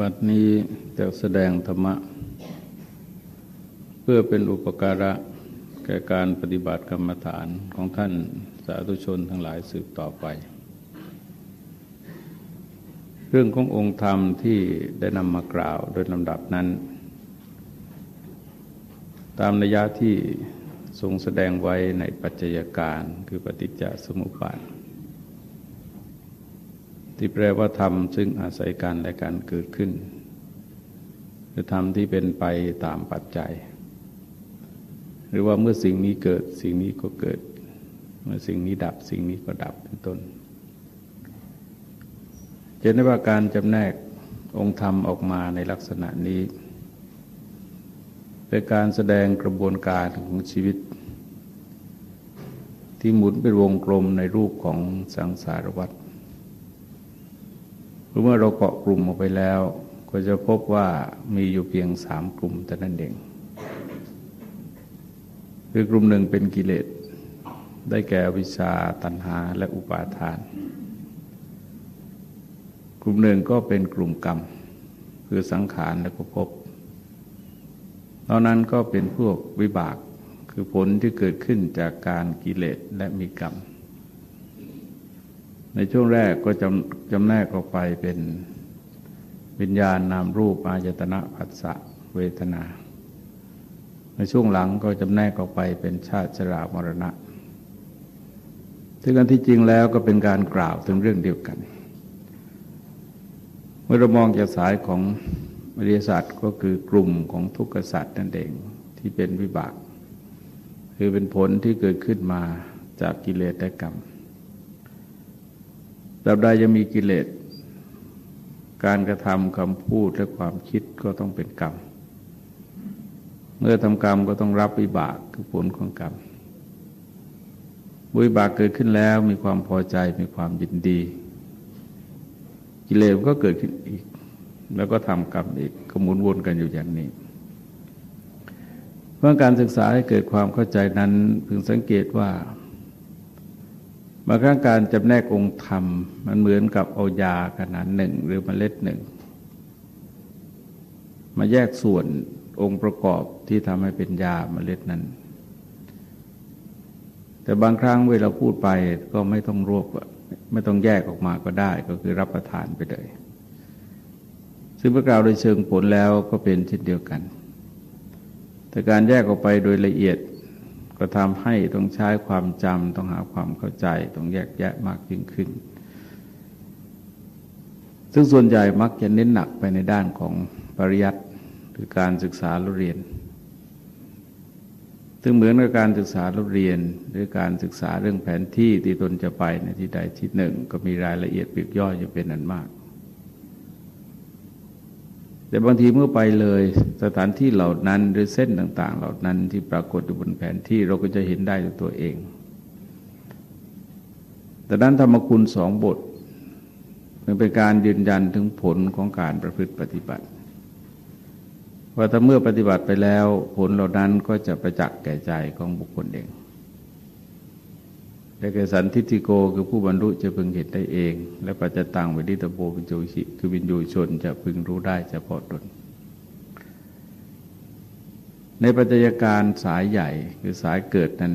บัดนี้จะแสดงธรรมะ เพื่อเป็นอุปการะแก่การปฏิบัติกรรมฐานของท่านสาธุชนทั้งหลายสืบต่อไป เรื่องขององค์ธรรมที่ได้นำมากล่าวโดยลำดับนั้น ตามนัยยะที่ทรงแสดงไว้ในปัจจัยการคือปฏิจจสมุปบาท ที่แปลว่าธรรมซึ่งอาศัยกันและการเกิดขึ้นคือธรรมที่เป็นไปตามปัจจัย หรือว่าเมื่อสิ่งนี้เกิดสิ่งนี้ก็เกิด เมื่อสิ่งนี้ดับสิ่งนี้ก็ดับเป็นต้นเจนว่าการจำแนกองค์ธรรมออกมาในลักษณะนี้ เป็นการแสดงกระบวนการของชีวิต ที่หมุนเป็นวงกลมในรูปของสังสารวัฏ รือเมื่อเราเกาะกลุ่มออกไปแล้ว ก็จะพบว่ามีอยู่เพียงสามกลุ่มแต่นั้นเองคือกลุ่มหนึ่งเป็นกิเลส ได้แก่วิชาตัณหาและอุปาทาน กลุ่มหนึ่งก็เป็นกลุ่มกรรม คือสังขารและก็พบตอนนั้นก็เป็นพวกวิบากคือผลที่เกิดขึ้นจากการกิเลสและมีกรรม ในช่วงแรกก็จำจำแนกออกไปเป็นวิญญาณนามรูปอายตนะผัสสะเวทนา ในช่วงหลังก็จำแนกออกไปเป็นชาติชรามรณะถึงกันที่จริงแล้วก็เป็นการกล่าวถึงเรื่องเดียวกัน เมื่อเรามองจากสายของมริยสัตว์ก็คือกลุ่มของทุกขสัตว์นั่นเองที่เป็นวิบาก คือเป็นผลที่เกิดขึ้นมาจากกิเลสและกรรม ตราบใดยังมีกิเลส การกระทำคำพูดและความคิดก็ต้องเป็นกรรม เมื่อทำกรรมก็ต้องรับวิบากคือผลของกรรมวิบากเกิดขึ้นแล้วมีความพอใจมีความยินดี กิเลสก็เกิดขึ้นอีก แล้วก็ทำกรรมอีกขมุนวนกันอยู่อย่างนี้เพื่อการศึกษาให้เกิดความเข้าใจนั้นพึงสังเกตว่า บางครั้งการจำแนกองค์ธรรม มันเหมือนกับเอายาขนาดหนึ่งหรือมเมล็ดหนึ่ง มาแยกส่วนองค์ประกอบที่ทำให้เป็นยาเมล็ดนั้น แต่บางครั้งเวลาพูดไปก็ไม่ต้องรวบไม่ต้องแยกออกมาก็ได้ก็คือรับประทานไปเลย ซึ่งประกล่าวโดยเชิงผลแล้วก็เป็นเช่นเดียวกัน แต่การแยกออกไปโดยละเอียด ก็ทำให้ต้องใช้ความจำต้องหาความเข้าใจ ต้องแยกแยะมากยิ่งขึ้น ซึ่งส่วนใหญ่มักจะเน้นหนักไปในด้านของปริยัติคือการศึกษาเรียน ซึ่งเหมือนกับการศึกษาเรียน หรือการศึกษาเรื่องแผนที่ที่ตนจะไปในที่ใดที่หนึ่ง ก็มีรายละเอียดปลีกย่อยอยู่เป็นอันมาก แต่บางทีเมื่อไปเลยสถานที่เหล่านั้นหรือเส้นต่าง ๆ เหล่านั้นที่ปรากฏอยู่บนแผนที่เราก็จะเห็นได้ด้วยตัวเอง แต่นั้นธรรมคุณสองบท มันเป็นการยืนยันถึงผลของการประพฤติปฏิบัติ ว่าถ้าเมื่อปฏิบัติไปแล้วผลเหล่านั้นก็จะประจักษ์แก่ใจของบุคคลเอง แต่เกสันทิติโกคือผู้บรรลุจะพึงเห็นได้เอง และปัจจตังวิริตโบวิจูชิคือวินยูชนจะพึงรู้ได้เฉพาะตน ในปัจจัยการสายใหญ่คือสายเกิดนั้น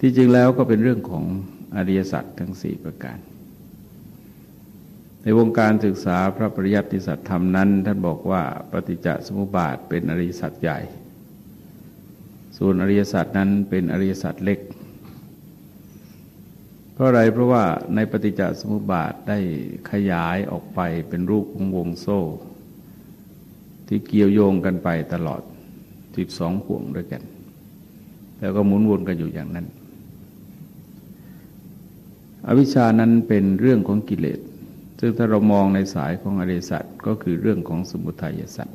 ที่จริงแล้วก็เป็นเรื่องของอริยสัจทั้งสี่ประการ ในวงการศึกษาพระปริยัติสัจธรรมนั้น ท่านบอกว่าปฏิจจสมุปบาทเป็นอริยสัจใหญ่ ส่วนอริยสัจนั้นเป็นอริยสัจเล็ก เพราะอะไรเพราะว่าในปฏิจจสมุปบาทได้ขยายออกไปเป็นรูปของวงโซ่ ที่เกี่ยวโยงกันไปตลอดสิบสองห่วงด้วยกัน แล้วก็หมุนวนกันอยู่อย่างนั้น อวิชานั้นเป็นเรื่องของกิเลสซึ่งถ้าเรามองในสายของอริยสัจก็คือเรื่องของสมุทัยสัจ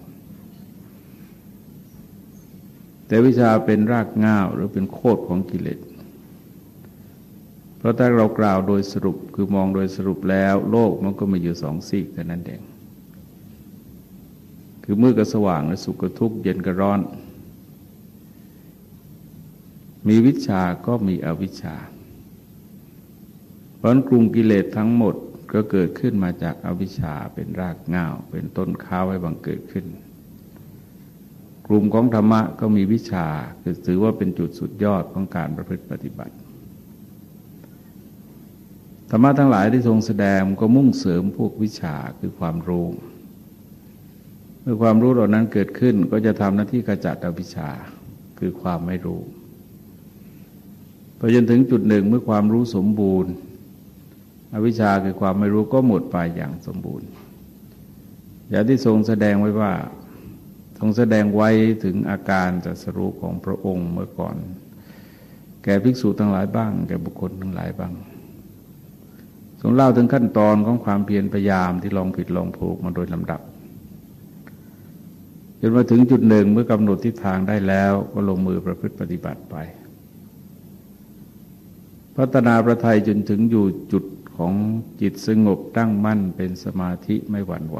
แต่วิชาเป็นรากง่าวหรือเป็นโคตรของกิเลส เพราะถ้าเรากล่าวโดยสรุปคือมองโดยสรุปแล้ว โลกมันก็มีอยู่สองซีกแต่นั้นเอง คือมืดกับสว่างและสุขกับทุกข์เย็นกับร้อน มีวิชาก็มีอวิชชา เพราะกลุ่มกิเลสทั้งหมดก็เกิดขึ้นมาจากอาวิชชาเป็นรากเง้าเป็นต้นข้าวให้บังเกิดขึ้น กลุ่มของธรรมะก็มีวิชาคือถือว่าเป็นจุดสุดยอดของการประพฤติปฏิบัติ ธรรมะทั้งหลายที่ทรงแสดงก็มุ่งเสริมพวกวิชาคือความรู้ เมื่อความรู้เหล่านั้นเกิดขึ้นก็จะทำหน้าที่กระจัดอวิชชาคือความไม่รู้พอจนถึงจุดหนึ่งเมื่อความรู้สมบูรณ์ อวิชชาคือความไม่รู้ก็หมดไปอย่างสมบูรณ์ อย่างที่ทรงแสดงไว้ว่า ทรงแสดงไว้ถึงอาการจัสรู้ของพระองค์เมื่อก่อน แก่ภิกษุทั้งหลายบ้าง แก่บุคคลทั้งหลายบ้างทรงเล่าถึงขั้นตอนของความเพียรพยายามที่ลองผิดลองถูกมาโดยลำดับจนมาถึงจุดหนึ่งเมื่อกำหนดทิศทางได้แล้วก็ลงมือประพฤติปฏิบัติไป พัฒนาประทัยจนถึงอยู่จุดของจิตสงบตั้งมั่นเป็นสมาธิไม่หวั่นไหว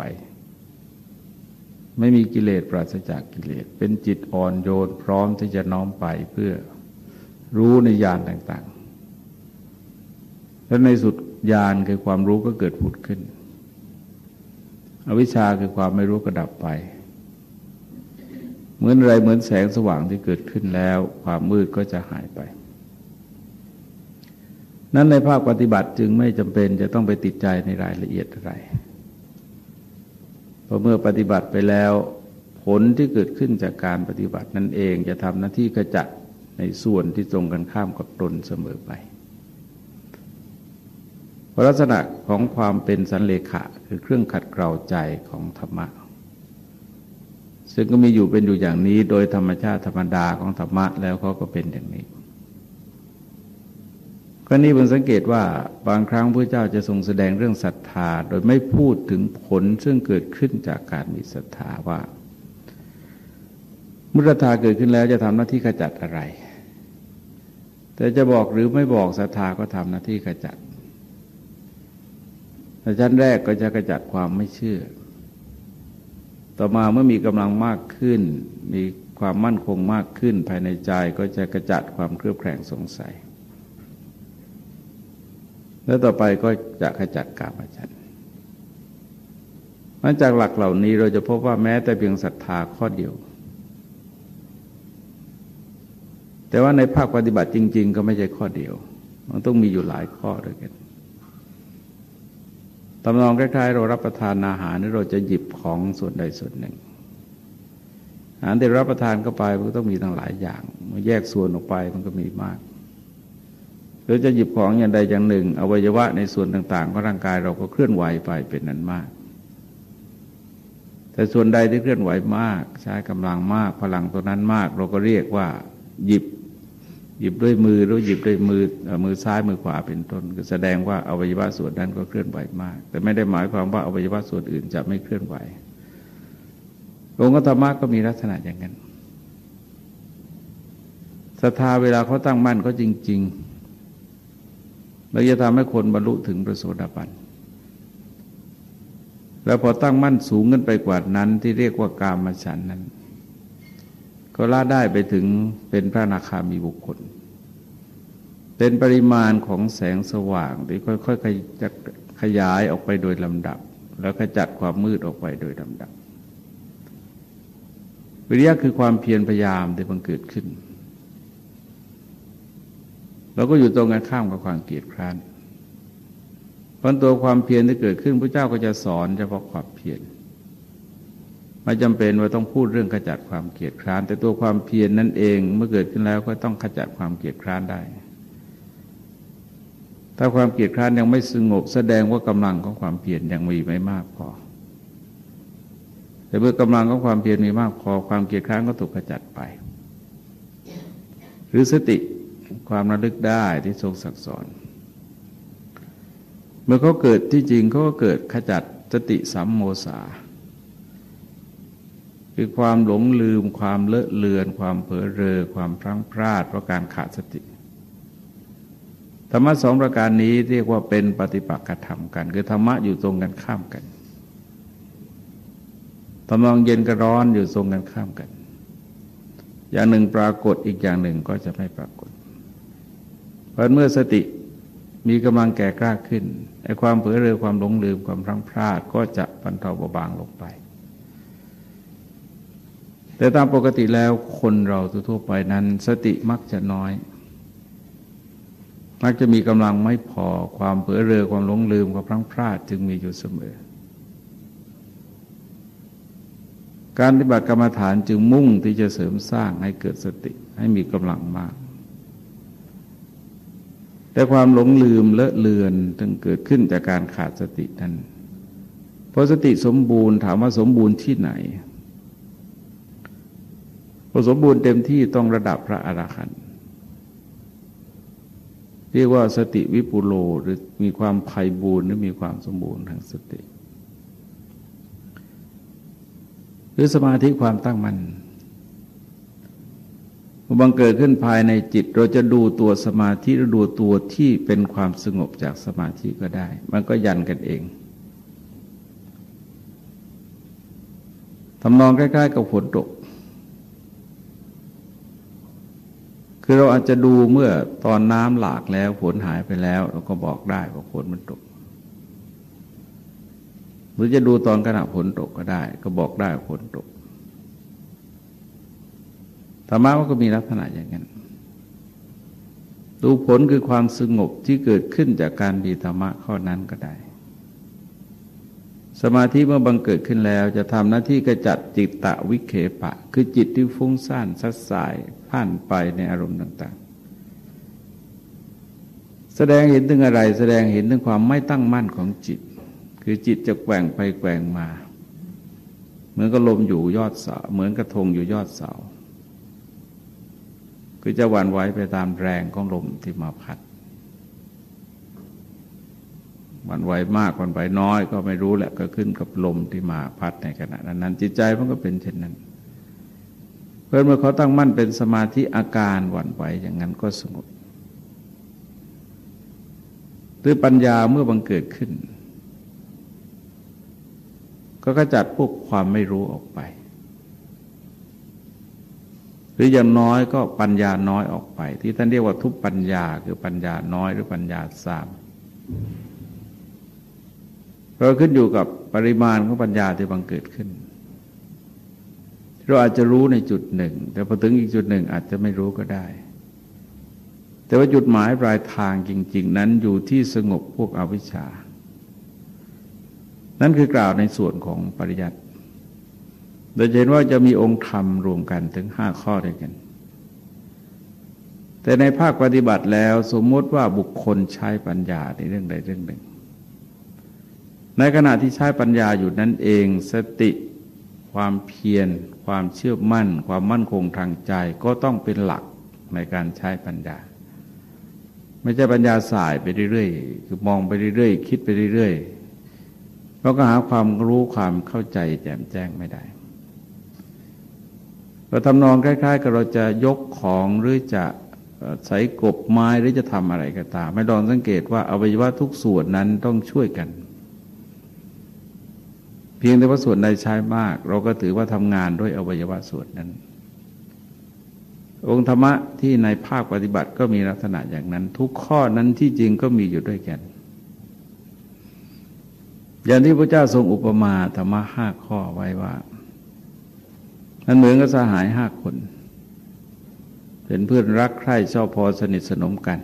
ไม่มีกิเลสปราศจากกิเลส เป็นจิตอ่อนโยนพร้อมที่จะน้อมไปเพื่อรู้ในญาณต่าง ๆ และในสุดญาณคือความรู้ก็เกิดผุดขึ้น อวิชชาคือความไม่รู้ก็ดับไป เหมือนอะไรเหมือนแสงสว่างที่เกิดขึ้นแล้ว ความมืดก็จะหายไป นั้นในภาคปฏิบัติจึงไม่จำเป็นจะต้องไปติดใจในรายละเอียดอะไร พราะเมื่อปฏิบัติไปแล้วผลที่เกิดขึ้นจากการปฏิบัตินั่นเองจะทำหน้าที่กระจัดในส่วนที่ตรงกันข้ามกับตนเสมอไปลักษณะของความเป็นสันเลขะคือเครื่องขัดเกลาใจของธรรมะ ซึ่งก็มีอยู่เป็นอยู่อย่างนี้โดยธรรมชาติธรรมดาของธรรมะแล้วเขาก็เป็นอย่างนี้ ก็นี้ผมสังเกตว่าบางครั้งพระเจ้าจะทรงแสดงเรื่องศรัทธา โดยไม่พูดถึงผลซึ่งเกิดขึ้นจากการมีศรัทธาว่ามุศรัทธาเกิดขึ้นแล้วจะทำหน้าที่ขจัดอะไร แต่จะบอกหรือไม่บอกศรัทธาก็ทำหน้าที่ขจัดชั้นแรกก็จะขจัดความไม่เชื่อ ต่อมาเมื่อมีกำลังมากขึ้น มีความมั่นคงมากขึ้นภายในใจก็จะกระจัดความเครือบแคลงสงสัย แล้วต่อไปก็จะขจัดกามฉันมันจากหลักเหล่านี้เราจะพบว่าแม้แต่เพียงศรัทธาข้อเดียว แต่ว่าในภาคปฏิบัติจริง ๆ ก็ไม่ใช่ข้อเดียว มันต้องมีอยู่หลายข้อด้วยกันตำนองคล้ายๆเรารับประทานอาหารนี่เราจะหยิบของส่วนใดส่วนหนึ่ง อาหารที่รับประทานเข้าไปมันก็ต้องมีทั้งหลายอย่างมาแยกส่วนออกไปมันก็มีมาก รือจะหยิบของอย่างใดอย่างหนึ่ง อวัยวะในส่วนต่างๆของร่างกายเราก็เคลื่อนไหวไปเป็นนั้นมาก แต่ส่วนใดที่เคลื่อนไหวมาก ใช้กำลังมากพลังตัวนั้นมาก เราก็เรียกว่า หยิบ หยิบด้วยมือหรือหยิบด้วยมือมือซ้ายมือขวาเป็นต้นก็แสดงว่าอวัยวะส่วนนั้นก็เคลื่อนไหวมาก แต่ไม่ได้หมายความว่าอวัยวะส่วนอื่นจะไม่เคลื่อนไหวองค์ธรรมะก็มีลักษณะอย่างนั้นศรัทธาเวลาเขาตั้งมั่นก็จริง ๆ เราจะทำให้คนบรรลุถึงพระโสดาบัน แล้วพอตั้งมั่นสูงขึ้นไปกว่านั้นที่เรียกว่ากามฉันนั้น ก็ละได้ไปถึงเป็นพระนาคามีบุคคล เป็นปริมาณของแสงสว่างที่ค่อยๆขยายออกไปโดยลำดับ แล้วขจัดความมืดออกไปโดยลำดับวิริยะคือความเพียรพยายามที่บังเกิดขึ้น เราก็อยู่ตรงกันข้ามกับความเกลียดคร้านเพราะตัวความเพียรที่เกิดขึ้นพระเจ้าก็จะสอนเฉพาะความเพียรไม่จำเป็นว่าต้องพูดเรื่องขจัดความเกลียดคร้าน แต่ตัวความเพียรนนั่นเองเมื่อเกิดขึ้นแล้วก็ต้องขจัดความเกลียดคร้านได้ ถ้าความเกลียดคร้านยังไม่สงบ แสดงว่ากำลังของความเพียรยังมีไม่มากพอ แต่เมื่อกำลังของความเพียรมีมากพอความเกลียดคร้านก็ถูกขจัดไป หรือสติ ความระลึกได้ที่ทรงสักสอน เมื่อเขาเกิดที่จริงเขาก็เกิดขจัดสติสัมโมสาคือความหลงลืม ความเลอะเลือน ความเผลอเรอ ความพลั้งพลาดเพราะการขาดสติธรรมะสองประการนี้เรียกว่าเป็นปฏิปักษ์ธรรมกัน คือธรรมะอยู่ตรงกันข้ามกันทำนองเย็นกับร้อนอยู่ตรงกันข้ามกัน อย่างหนึ่งปรากฏอีกอย่างหนึ่งก็จะไม่ปรากฏ ราะเมื่อสติมีกำลังแก่กล้าขึ้นไอ้ความเผลอเรือความหลงลืมความพลั้งพลาดก็จะบรรเทาเบาบางลงไป แต่ตามปกติแล้วคนเราทั่วไปนั้น สติมักจะน้อย มักจะมีกำลังไม่พอความเผลอเรือความหลงลืมความพลั้งพลาดจึงมีอยู่เสมอ การปฏิบัติกรรมฐานจึงมุ่งที่จะเสริมสร้างให้เกิดสติให้มีกำลังมาก แต่ความหลงลืมเลอะเลือนจึงเกิดขึ้นจากการขาดสตินั้นพอสติสมบูรณ์ถามว่าสมบูรณ์ที่ไหนพอสมบูรณ์เต็มที่ต้องระดับพระอรหันต์เรียกว่าสติวิปุโลหรือมีความไพ่บูรณ์หรือมีความสมบูรณ์ทางสติ หรือสมาธิความตั้งมัน่น บังเกิดขึ้นภายในจิต เราจะดูตัวสมาธิหรือดูตัวที่เป็นความสงบจากสมาธิก็ได้ มันก็ยันกันเองทำนองใกล้ๆกับฝนตก คือเราอาจจะดูเมื่อตอนน้ำหลากแล้วฝนหายไปแล้ว เราก็บอกได้ว่าฝนมันตก หรือจะดูตอนขณะฝนตกก็ได้ ก็บอกได้ว่าฝนตก ธรรมะมันก็มีลักษณะอย่างนั้น ดูผลคือความสงบที่เกิดขึ้นจากการมีธรรมะข้อนั้นก็ได้ สมาธิเมื่อบังเกิดขึ้นแล้ว จะทำหน้าที่กระจัดจิตตะวิเคปะ คือจิตที่ฟุ้งซ่านซัดสายผ่านไปในอารมณ์ต่าง ๆ แสดงเห็นถึงอะไร แสดงเห็นถึงความไม่ตั้งมั่นของจิต คือจิตจะแกว่งไปแกว่งมา เหมือนกับลมอยู่ยอดเสาเหมือนกระทงอยู่ยอดเสา คือจะหวั่นไหวไปตามแรงของลมที่มาพัดหวั่นไหวมากหวั่นไหวน้อยก็ไม่รู้แหละก็ขึ้นกับลมที่มาพัดในขณะนั้น จิตใจมันก็เป็นเช่นนั้น เพื่อเมื่อเขาตั้งมั่นเป็นสมาธิอาการหวั่นไหวอย่างนั้นก็สงบหรือปัญญาเมื่อบังเกิดขึ้น ก็กระจัดพวกความไม่รู้ออกไป รืออย่างน้อยก็ปัญญาน้อยออกไป ที่ท่านเรียกว่าทุบปัญญาคือปัญญาน้อยหรือปัญญาสามเราขึ้นอยู่กับปริมาณของปัญญาที่บังเกิดขึ้น เราอาจจะรู้ในจุดหนึ่ง แต่พอถึงอีกจุดหนึ่งอาจจะไม่รู้ก็ได้ แต่ว่าจุดหมายปลายทางจริง ๆ นั้นอยู่ที่สงบพวกอวิชชา นั่นคือกล่าวในส่วนของปริยัติ โดยเห็นว่าจะมีองค์ธรรมรวมกันถึงห้าข้อด้วยกัน แต่ในภาคปฏิบัติแล้วสมมติว่าบุคคลใช้ปัญญาในเรื่องใดเรื่องหนึ่ง ในขณะที่ใช้ปัญญาอยู่นั้นเองสติความเพียร ความเชื่อมั่น ความมั่นคงทางใจก็ต้องเป็นหลักในการใช้ปัญญา ไม่ใช่ปัญญาสายไปเรื่อยๆ คือมองไปเรื่อยๆ คิดไปเรื่อยๆเราก็หาความรู้ความเข้าใจแจ่มแจ้งไม่ได้ เราทำนองคล้าย ๆ กับเราจะยกของหรือจะใส่กบไม้หรือจะทำอะไรก็ตามไม่ลองสังเกตว่าอวัยวะทุกส่วนนั้นต้องช่วยกัน เพียงแต่ว่าส่วนใดใช้มาก เราก็ถือว่าทำงานด้วยอวัยวะส่วนนั้น องค์ธรรมะที่ในภาคปฏิบัติก็มีลักษณะอย่างนั้น ทุกข้อนั้นที่จริงก็มีอยู่ด้วยกัน อย่างที่พระเจ้าทรงอุปมาธรรมะห้าข้อไว้ว่า มันเหมือนกับสหายห้าคน เป็นเพื่อนรักใคร่ชอบพอสนิทสนมกัน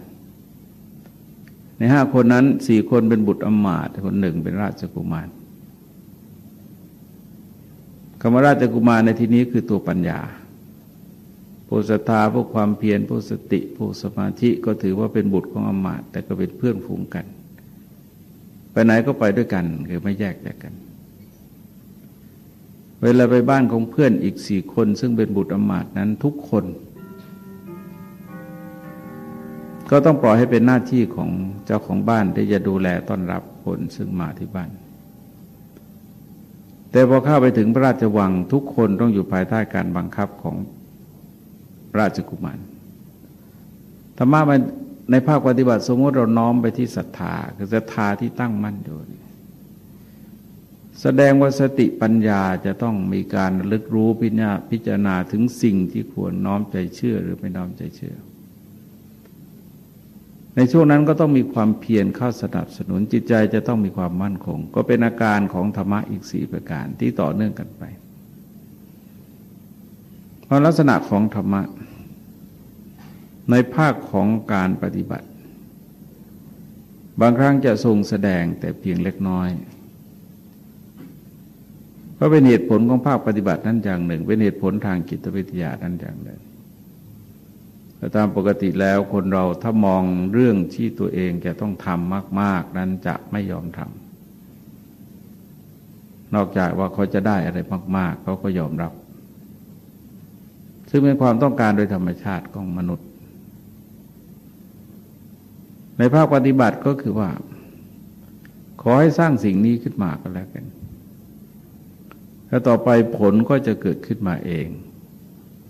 ในห้าคนนั้นสี่คนเป็นบุตรอมาตคนหนึ่งเป็นราชกุมารคำว่าราชกุมารในที่นี้คือตัวปัญญาผู้ศรัทธาผู้ความเพียรผู้สติผู้สมาธิก็ถือว่าเป็นบุตรของอมาตแต่ก็เป็นเพื่อนฝูงกัน ไปไหนก็ไปด้วยกันคือไม่แยกจากกัน เวลาไปบ้านของเพื่อนอีกสี่คน ซึ่งเป็นบุตรอมาตนั้นทุกคน ก็ต้องปล่อยให้เป็นหน้าที่ของเจ้าของบ้านที่จะดูแลต้อนรับคนซึ่งมาที่บ้าน แต่พอเข้าไปถึงพระราชวังทุกคนต้องอยู่ภายใต้การบังคับของราชกุมารธรรมะในภาคปฏิบัติสมมติเราน้อมไปที่ศรัทธาคือศรัทธาที่ตั้งมั่นอยู่ แสดงว่าสติปัญญาจะต้องมีการลึกรู้พิญาพิจารณาถึงสิ่งที่ควรน้อมใจเชื่อหรือไม่น้อมใจเชื่อ ในช่วงนั้นก็ต้องมีความเพียรเข้าสนับสนุนจิตใจจะต้องมีความมั่นคง ก็เป็นอาการของธรรมะอีกสี่ประการที่ต่อเนื่องกันไปเพราะลักษณะของธรรมะ ในภาคของการปฏิบัติ บางครั้งจะทรงแสดงแต่เพียงเล็กน้อย ก็เป็นเหตุผลของภาคปฏิบัตินั้นอย่างหนึ่ง เป็นเหตุผลทางจิตวิทยานั้นอย่างหนึ่งแต่ตามปกติแล้วคนเราถ้ามองเรื่องที่ตัวเองจะต้องทำมาก ๆ นั้นจะไม่ยอมทำนอกจากว่าเขาจะได้อะไรมาก ๆเขาก็ยอมรับ ซึ่งเป็นความต้องการโดยธรรมชาติของมนุษย์ ในภาคปฏิบัติก็คือว่า ขอให้สร้างสิ่งนี้ขึ้นมาก็แล้วกัน แล้วต่อไปผลก็จะเกิดขึ้นมาเอง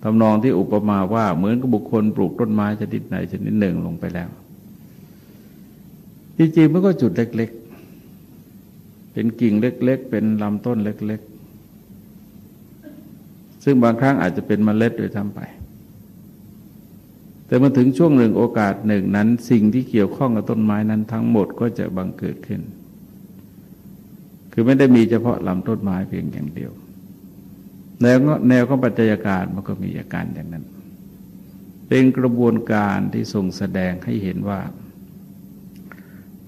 ทำนองที่อุปมาว่าเหมือนกับบุคคลปลูกต้นไม้ชนิดไหนชนิดหนึ่งลงไปแล้ว จริงๆมันก็จุดเล็ก ๆ เป็นกิ่งเล็ก ๆ เป็นลำต้นเล็ก ๆ ซึ่งบางครั้งอาจจะเป็นเมล็ดโดยทั้งไป แต่มาถึงช่วงหนึ่งโอกาสหนึ่งนั้น สิ่งที่เกี่ยวข้องกับต้นไม้นั้นทั้งหมดก็จะบังเกิดขึ้น คือไม่ได้มีเฉพาะลำต้นไม้เพียงอย่างเดียว แนวแนวของปัจจัยการมันก็มีอาการอย่างนั้น เป็นกระบวนการที่ทรงแสดงให้เห็นว่า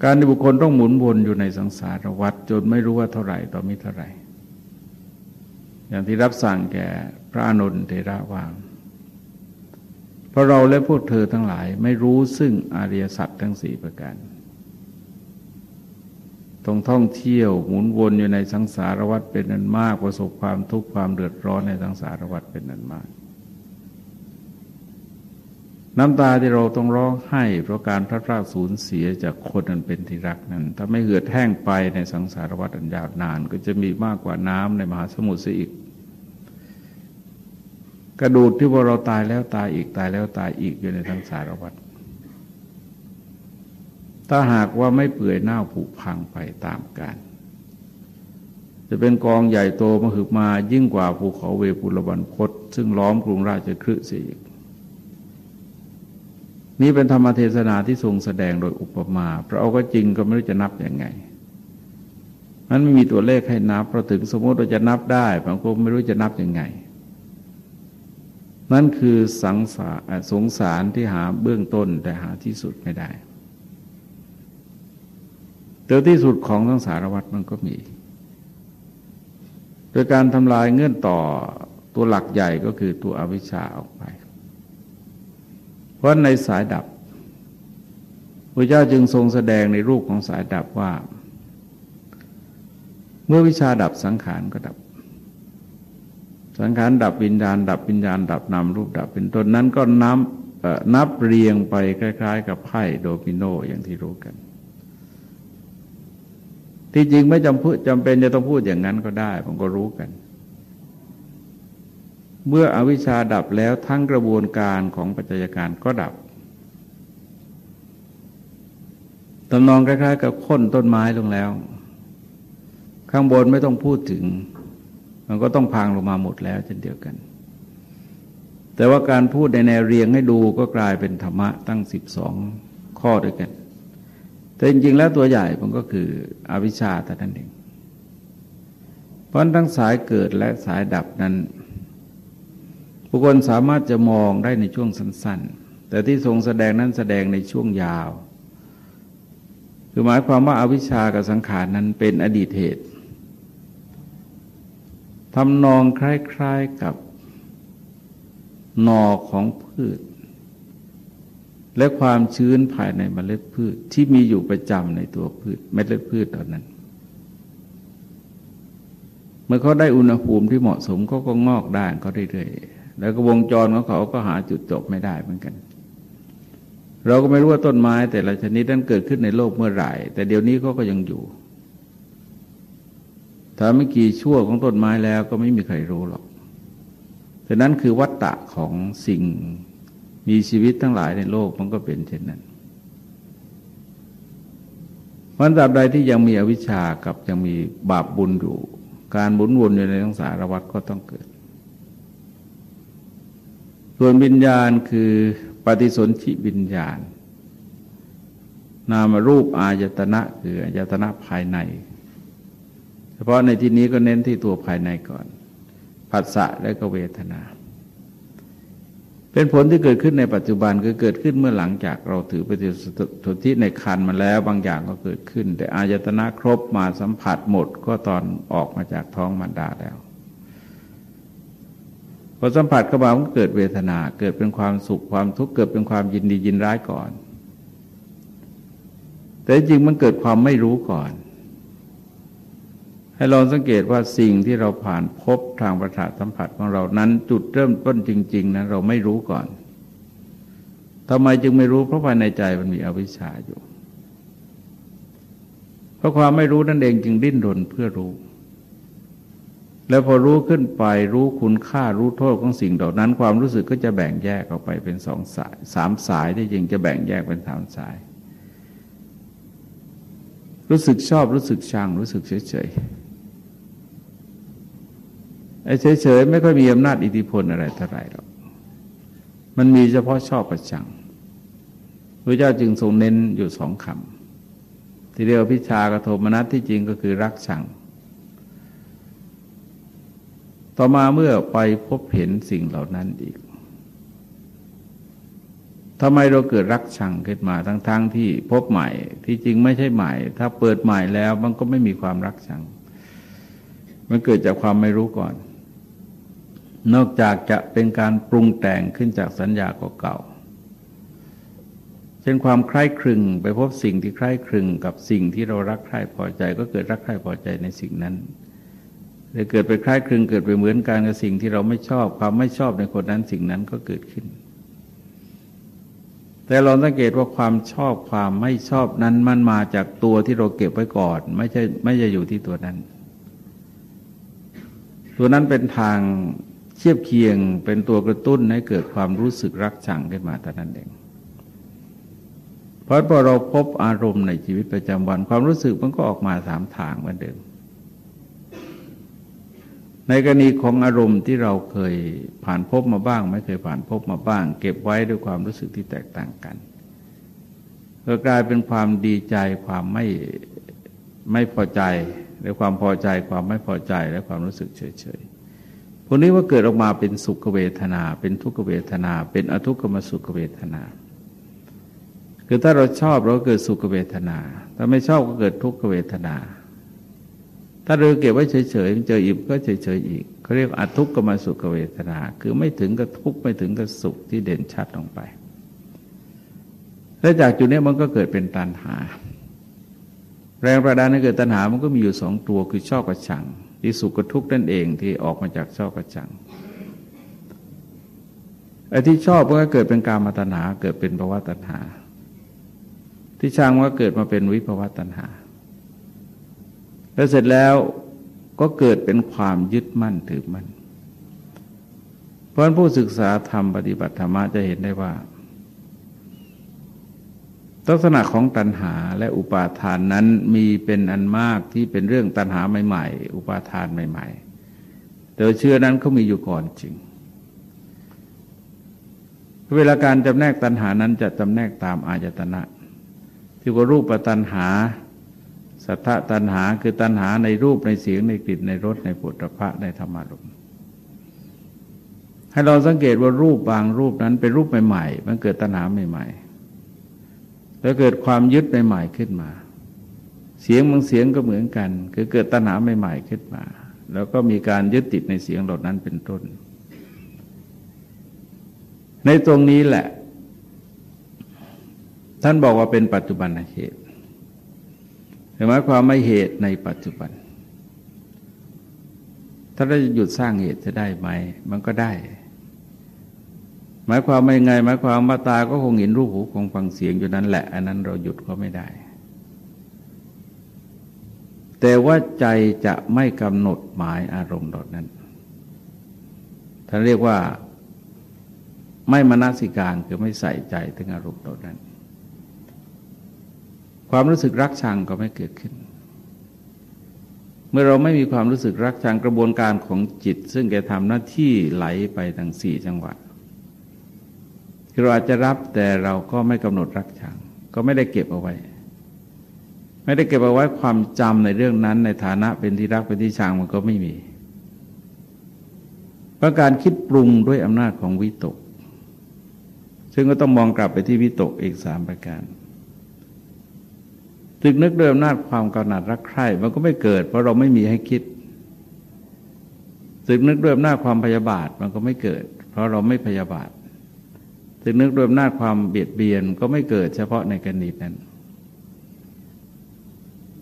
การที่บุคคลต้องหมุนวนอยู่ในสังสารวัฏจนไม่รู้ว่าเท่าไหร่ต่อมิเท่าไหร่ อย่างที่รับสั่งแก่พระอนุนเทระว่างเพราะเราและพวกเธอทั้งหลายไม่รู้ซึ่งอริยสัจทั้งสี่ประการ ต้องท่องเที่ยวหมุนวนอยู่ในสังสารวัฏเป็นนันมาก ประสบความทุกข์ความเดือดร้อนในสังสารวัฏเป็นนันมาก น้ำตาที่เราต้องร้องไห้ เพราะการพลาดพลาดสูญเสียจากคนนั้นเป็นที่รักนั้น ถ้าไม่เหือดแห้งไปในสังสารวัฏอันยาวนาน ก็จะมีมากกว่าน้ำในมหาสมุทรอีก กระดูกที่ว่าเราตายแล้วตายอีกตายแล้วตายอีกอยู่ในสังสารวัฏ ถ้าหากว่าไม่เปื่อยเน่าผุพังไปตามกาลจะเป็นกองใหญ่โตมาหึมายิ่งกว่าภูเขาเวปุรบันพศซึ่งล้อมกรุงราชคฤห์เสียนี่เป็นธรรมเทศนาที่ทรงแสดงโดยอุปมาเพราะเอาก็จริงก็ไม่รู้จะนับยังไง มันไม่มีตัวเลขให้นับเพราะถึงสมมติเราจะนับได้บางคนไม่รู้จะนับยังไง นั่นคือสังสารสงสารที่หาเบื้องต้นแต่หาที่สุดไม่ได้ แต่ที่สุดของทั้งสารวัตรมันก็มี โดยการทำลายเงื่อนต่อตัวหลักใหญ่ก็คือตัวอวิชชาออกไป เพราะในสายดับพระเจ้าจึงทรงแสดงในรูปของสายดับว่า เมื่อวิชาดับสังขารก็ดับ สังขารดับวิญญาณ ดับวิญญาณ ดับนามรูปดับเป็นต้นนั้นก็นับนับเรียงไปคล้าย ๆ กับไพ่โดมิโนอย่างที่รู้กัน ที่จริงไม่จำพูดจำเป็นจะต้องพูดอย่างนั้นก็ได้ผมก็รู้กัน เมื่ออวิชชาดับแล้วทั้งกระบวนการของปัจจัยการก็ดับตำนองคล้ายๆกับค้นต้นไม้ลงแล้ว ข้างบนไม่ต้องพูดถึง มันก็ต้องพังลงมาหมดแล้วเช่นเดียวกัน แต่ว่าการพูดในแนวเรียงให้ดูก็กลายเป็นธรรมะตั้งสิบสองข้อด้วยกัน แต่จริงๆแล้วตัวใหญ่มันก็คืออวิชชาแต่นั้นเอง เพราะทั้งสายเกิดและสายดับนั้นบุคคลสามารถจะมองได้ในช่วงสั้น ๆ แต่ที่ทรงแสดงนั้นแสดงในช่วงยาว คือหมายความว่าอาวิชชากับสังขารนั้นเป็นอดีตเหตุทำนองคล้าย ๆกับนอของพืช และความชื้นภายในเมล็ดพืชที่มีอยู่ประจำในตัวพืชเมล็ดพืชตอนนั้น เมื่อเขาได้อุณหภูมิที่เหมาะสมเขาก็งอกได้เขาเรื่อยๆแล้วก็วงจรของเขาก็หาจุดจบไม่ได้เหมือนกัน เราก็ไม่รู้ว่าต้นไม้แต่ละชนิดนั้นเกิดขึ้นในโลกเมื่อไหร่ แต่เดี๋ยวนี้เขาก็ยังอยู่ถ้าไม่กี่ชั่วของต้นไม้แล้วก็ไม่มีใครรู้หรอกแต่นั้นคือวัตตะของสิ่ง มีชีวิตทั้งหลายในโลกมันก็เป็นเช่นนั้นวันตราบใดที่ยังมีอวิชชากับยังมีบาปบุญอยู่ การบุญวนอยู่ในทั้งสารวัฏก็ต้องเกิด ส่วนวิญญาณคือปฏิสนธิวิญญาณ นามรูปอายตนะคืออายตนะภายใน เฉพาะในที่นี้ก็เน้นที่ตัวภายในก่อนผัสสะและก็เวทนา เป็นผลที่เกิดขึ้นในปัจจุบันคือเกิดขึ้นเมื่อหลังจากเราถือปฏิสนธิในคันมาแล้วบางอย่างก็เกิดขึ้น แต่อายตนะครบมาสัมผัสหมดก็ตอนออกมาจากท้องมารดาแล้วพอสัมผัสเข้ามาก็เกิดเวทนา เกิดเป็นความสุขความทุกข์เกิดเป็นความยินดียินร้ายก่อน แต่จริงมันเกิดความไม่รู้ก่อน ให้ลองสังเกตว่าสิ่งที่เราผ่านพบทางประสาทสัมผัสของเรานั้น จุดเริ่มต้นจริง ๆนะเราไม่รู้ก่อนทำไมจึงไม่รู้เพราะภายในใจมันมีอวิชชาอยู่ เพราะความไม่รู้นั่นเองจึงดิ้นรนเพื่อรู้ แล้วพอรู้ขึ้นไปรู้คุณค่ารู้โทษของสิ่งเหล่านั้น ความรู้สึกก็จะแบ่งแยกออกไปเป็นสองสายสามสายที่จริงจะแบ่งแยกเป็นสามสาย รู้สึกชอบรู้สึกชังรู้สึกเฉยเฉ เฉยเฉยไม่ค่อยมีอำนาจอิทธิพลอะไรเท่าไรหรอกมันมีเฉพาะชอบประชังพระเจ้าจึงทรงเน้นอยู่สองคำที่เรียกว่าพิชากระโทมนัสที่จริงก็คือรักชัง ต่อมาเมื่อไปพบเห็นสิ่งเหล่านั้นอีกทำไมเราเกิดรักชังขึ้นมาทั้งๆทที่พบใหม่ที่จริงไม่ใช่ใหม่ ถ้าเปิดใหม่แล้วมันก็ไม่มีความรักชัง มันเกิดจากความไม่รู้ก่อน นอกจากจะเป็นการปรุงแต่งขึ้นจากสัญญาเก่าเช่นความคล้ายคลึงไปพบสิ่งที่คล้ายคลึงกับสิ่งที่เรารักใคร่พอใจ ก็เกิดรักใคร่พอใจในสิ่งนั้นจะเกิดไปคล้ายคลึงเกิดไปเหมือนกันกับสิ่งที่เราไม่ชอบ ความไม่ชอบในคนนั้นสิ่งนั้นก็เกิดขึ้น แต่เราสังเกตว่าความชอบความไม่ชอบนั้นมันมาจากตัวที่เราเก็บไว้ก่อน ไม่ใช่ไม่ใช่อยู่ที่ตัวนั้น ตัวนั้นเป็นทาง เทียบเคียงเป็นตัวกระตุ้นให้เกิดความรู้สึกรักชังขึ้นมาแต่นั้นเองเพราะพอเราพบอารมณ์ในชีวิตประจำวัน ความรู้สึกมันก็ออกมาสามทางเหมือนเดิม ในกรณีของอารมณ์ที่เราเคยผ่านพบมาบ้าง ไม่เคยผ่านพบมาบ้าง เก็บไว้ด้วยความรู้สึกที่แตกต่างกันก็กลายเป็นความดีใจความไม่ไม่พอใจหรือความพอใจความไม่พอใจและความรู้สึกเฉยๆ พวกนี้ว่าเกิดออกมาเป็นสุขเวทนา เป็นทุกขเวทนา เป็นอทุกขมสุขเวทนา คือถ้าเราชอบเราเกิดสุขเวทนา ถ้าไม่ชอบก็เกิดทุกขเวทนา ถ้าเราเก็บไว้เฉยๆเจออิ่มก็เฉยๆอีกเขาเรียกอทุกขมสุขเวทนา คือไม่ถึงกับทุกข์ไม่ถึงกับสุขที่เด่นชัดลงไปและจากจุดนี้มันก็เกิดเป็นตัณหา แรงประดานให้เกิดตัณหามันก็มีอยู่สองตัวคือชอบกับชัง ที่สุขกับทุกข์นั่นเองที่ออกมาจากชอบกับชังไอ้ที่ชอบก็เกิดเป็นการมาตัณหา เกิดเป็นภาวะตัณหา ที่ชังก็เกิดมาเป็นวิภาวะตัณหา แล้วเสร็จแล้วก็เกิดเป็นความยึดมั่นถือมั่นเพราะผู้ศึกษาธรรมปฏิบัติธรรมจะเห็นได้ว่า ลักษณะของตัณหาและอุปาทานนั้นมีเป็นอันมากที่เป็นเรื่องตัณหาใหม่ ๆ อุปาทานใหม่ ๆ แต่เชื่อนั้นเขามีอยู่ก่อนจริง เวลาการจำแนกตัณหานั้นจะจำแนกตามอายตนะ ที่ว่ารูปตัณหา สัทธตัณหาคือตัณหาในรูปในเสียงในกลิ่นในรสในปุถะพะในธรรมารมให้เราสังเกตว่ารูปบางรูปนั้นเป็นรูปใหม่ ๆ มันเกิดตัณหาใหม่ ๆ แล้วเกิดความยึดใหม่ๆขึ้นมา เสียงบางเสียงก็เหมือนกันคือเกิดตัณหาใหม่ๆขึ้นมา แล้วก็มีการยึดติดในเสียงเหล่านั้นเป็นต้น ในตรงนี้แหละ ท่านบอกว่าเป็นปัจจุบันเหตุหมายความไม่เหตุในปัจจุบัน ถ้าเราจะหยุดสร้างเหตุจะได้ไหม มันก็ได้ หมายความไม่ไง หมายความมาตาก็คงเห็นรูปหูคงฟังเสียงอยู่นั้นแหละ อันนั้นเราหยุดก็ไม่ได้ แต่ว่าใจจะไม่กำหนดหมายอารมณ์ดนั้น ท่านเรียกว่าไม่มนสิการคือไม่ใส่ใจถึงอารมณ์ดนั้น ความรู้สึกรักชังก็ไม่เกิดขึ้นเมื่อเราไม่มีความรู้สึกรักชังกระบวนการของจิต ซึ่งแกทำหน้าที่ไหลไปทั้งสี่จังหวะ เราอาจจะรับแต่เราก็ไม่กำหนดรักชัง ก็ไม่ได้เก็บเอาไว้ ไม่ได้เก็บเอาไว้ความจำในเรื่องนั้น ในฐานะเป็นที่รักเป็นที่ชังมันก็ไม่มีเพราะการคิดปรุงด้วยอำนาจของวิตก ซึ่งก็ต้องมองกลับไปที่วิตกอีกสามประการตึกนึกด้วยอำนาจความกำหนัดรักใคร่มันก็ไม่เกิด เพราะเราไม่มีให้คิดตึกนึกด้วยอำนาจความพยาบาทมันก็ไม่เกิด เพราะเราไม่พยาบาท ตึกนึกด้วยอำนาจความเบียดเบียนก็ไม่เกิดเฉพาะในกรณีนั้น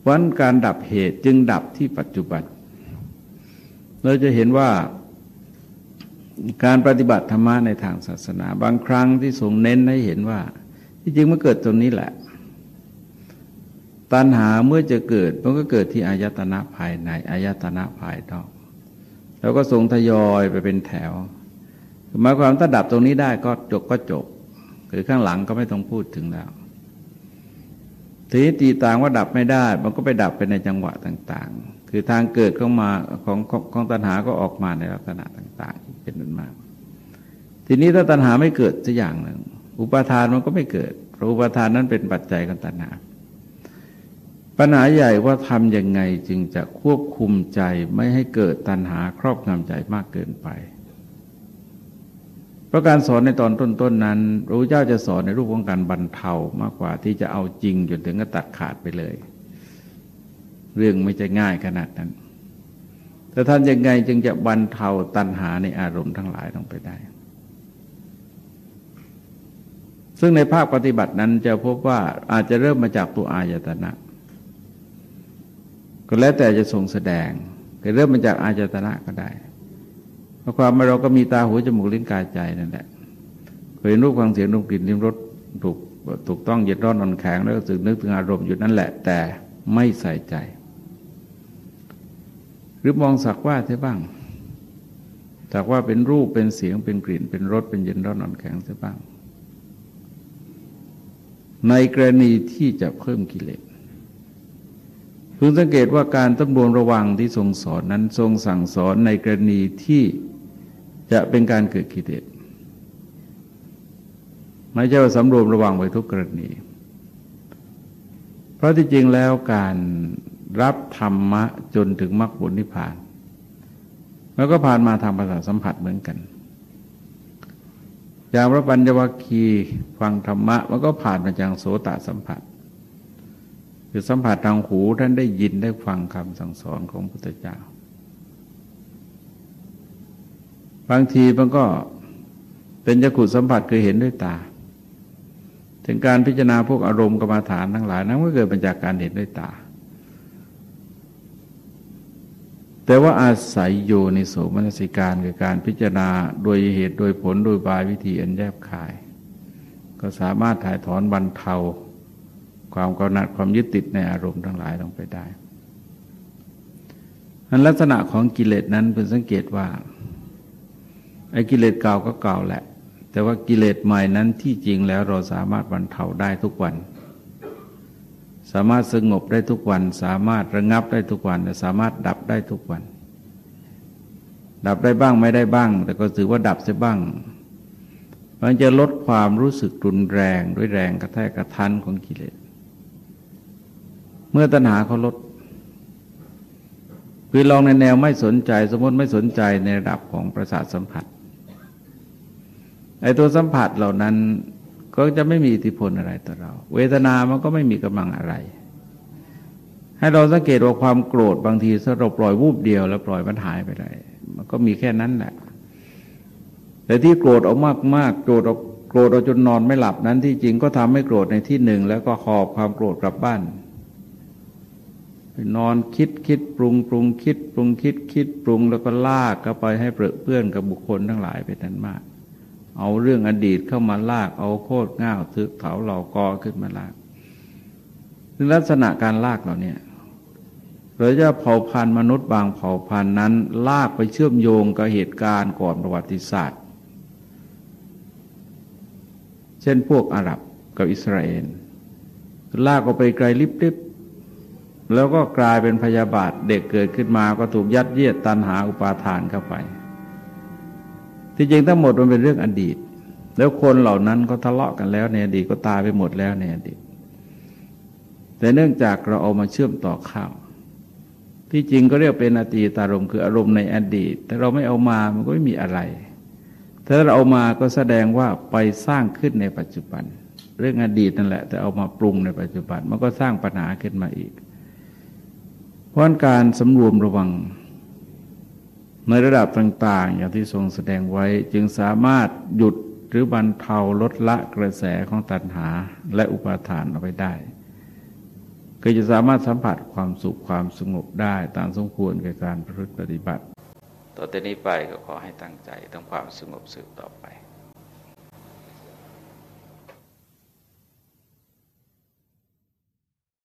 วันการดับเหตุจึงดับที่ปัจจุบัน เราจะเห็นว่าการปฏิบัติธรรมะในทางศาสนา บางครั้งที่ทรงเน้นให้เห็นว่า ที่จริงมันเกิดตรงนี้แหละ ตัณหาเมื่อจะเกิดมันก็เกิดที่อายตนะภายในอายตนะภายนอก แล้วก็ทรงทยอยไปเป็นแถว หมายความถ้าดับตรงนี้ได้ก็จบก็จบคือข้างหลังก็ไม่ต้องพูดถึงแล้วทีนี้ตีต่างว่าดับไม่ได้ มันก็ไปดับไปในจังหวะต่าง ๆ คือทางเกิดเข้ามาของของตัณหาก็ออกมาในลักษณะต่าง ๆ เป็นนั้นมาก ทีนี้ถ้าตัณหาไม่เกิดสักอย่างหนึ่งอุปาทานมันก็ไม่เกิดเพราะอุปาทานนั้นเป็นปัจจัยของตัณหาปัญหาใหญ่ว่าทำยังไงจึงจะควบคุมใจไม่ให้เกิดตัณหาครอบงำใจมากเกินไป พราะการสอนในตอนต้นๆนนั้นพระเจ้าจะสอนในรูปของการบรรเทามากกว่าที่จะเอาจริงจนถึงก็ตัดขาดไปเลย เรื่องไม่จะง่ายขนาดนั้น แต่ท่านยังไงจึงจะบรรเทาตัณหาในอารมณ์ทั้งหลายลงไปได้ ซึ่งในภาคปฏิบัตินั้นจะพบว่าอาจจะเริ่มมาจากตัวอายตนะก็แล้วแต่จะทรงแสดงก็เริ่มมาจากอายตนะก็ได้ พราะความว่าเราก็มีตาหูจมูกลิ้นกายใจนั่นแหละเคยรูปฟังเสียงดมกลิ่นลิ้มรสถูกถูกต้องเย็นร้อนนอนแข็งแล้วก็สึกนึกถึงอารมณ์อยู่นั่นแหละ แต่ไม่ใส่ใจ หรือมองสักว่าเท่บ้างสักว่าเป็นรูปเป็นเสียงเป็นกลิ่น เป็นรสเป็นเย็นร้อนนอนแข็งเท่บ้าง ในกรณีที่จะเพิ่มกิเลสพึงสังเกตว่าการตำรวจระวังที่ทรงสอนนั้นทรงสั่งสอนในกรณีที่ จะเป็นการเกิดกิเลสไม่ใช่ว่าสำรวมระวังไว้ทุกกรณี เพราะที่จริงแล้วการรับธรรมะจนถึงมรรคผลนิพพาน แล้วก็ผ่านมาทางภาษาสัมผัสเหมือนกันอย่างพระปัญญวัคคีฟังธรรมะมันก็ผ่านมาจากโสตสัมผัส คือสัมผัสทางหูท่านได้ยินได้ฟังคำสั่งสอนของพุทธเจ้า บางทีมันก็เป็นจักขุสัมผัสคือเห็นด้วยตา ถึงการพิจารณาพวกอารมณ์กรรมฐานทั้งหลายนั้นก็เกิดมาจากการเห็นด้วยตา แต่ว่าอาศัยโยนิโสมนสิการคือการพิจารณาโดยเหตุโดยผลโดยบายวิธีอันแยบคาย ก็สามารถถ่ายถอนบรรเทา ความกำหนัดความยึดติดในอารมณ์ทั้งหลายลงไปได้อันลักษณะของกิเลสนั้นเป็นสังเกตว่า ไอ้กิเลสเก่าก็เก่าแหละ แต่ว่ากิเลสใหม่นั้นที่จริงแล้วเราสามารถบรรเทาได้ทุกวัน สามารถสงบได้ทุกวัน สามารถระงับได้ทุกวันสามารถดับได้ทุกวัน ดับได้บ้างไม่ได้บ้าง แต่ก็ถือว่าดับเสียบ้าง มันจะลดความรู้สึกรุนแรงด้วยแรงกระแทกกระทันของกิเลส เมื่อตัณหาเขาลดคือลองในแนวไม่สนใจ สมมติไม่สนใจในระดับของประสาทสัมผัส ไอ้ตัวสัมผัสเหล่านั้นก็จะไม่มีอิทธิพลอะไรต่อเรา เวทนามันก็ไม่มีกำลังอะไร ให้เราสังเกตว่าความโกรธบางทีถ้าเราปล่อยวูบเดียวแล้วปล่อยมันหายไปได้มันก็มีแค่นั้นแหละ แต่ที่โกรธออกมากมากโกรธออกโกรธเอาจนนอนไม่หลับนั้นที่จริงก็ทำให้โกรธในที่หนึ่ง แล้วก็หอบความโกรธกลับบ้านนอนคิดคิดปรุงปรุงคิด ปรุงคิดคิดปรุงแล้วก็ลากก็ไปให้เปื้อนกับบุคคลทั้งหลายไปนั้นมาก เอาเรื่องอดีตเข้ามาลาก เอาโคตรง่าวทึกเถาเหล่ากอขึ้นมาลากซึ่งลักษณะการลากเราเนี่ยเราจะเผ่าพันธุ์มนุษย์บางเผ่าพันธุ์นั้น ลากไปเชื่อมโยงกับเหตุการณ์ก่อนประวัติศาสตร์ เช่นพวกอาหรับกับอิสราเอลลากออกไปไกลลิบๆแล้วก็กลายเป็นพยาบาทเด็กเกิดขึ้นมาก็ถูกยัดเยียดตันหาอุปาทานเข้าไป ที่จริงทั้งหมดมันเป็นเรื่องอดีต แล้วคนเหล่านั้นก็ทะเลาะกันแล้วในอดีตก็ตายไปหมดแล้วในอดีต แต่เนื่องจากเราเอามาเชื่อมต่อข้าว ที่จริงก็เรียกเป็นอตีตารมณ์คืออารมณ์ในอดีต แต่เราไม่เอามามันก็ไม่มีอะไรถ้าเราเอามาก็แสดงว่าไปสร้างขึ้นในปัจจุบัน เรื่องอดีตนั่นแหละ แต่เอามาปรุงในปัจจุบันมันก็สร้างปัญหาขึ้นมาอีก เพราะการสำรวมระวัง ในระดับต่างๆ อย่างที่ทรงแสดงไว้จึงสามารถหยุดหรือบรรเทาลดละกระแสของตัณหาและอุปาทานเอาไว้ได้ ก็จะสามารถสัมผัสความสุขความสงบได้ตามสมควรแก่การประพฤติปฏิบัติ ต่อแต่นี้ไปก็ขอให้ตั้งใจทำความสงบสืบต่อไป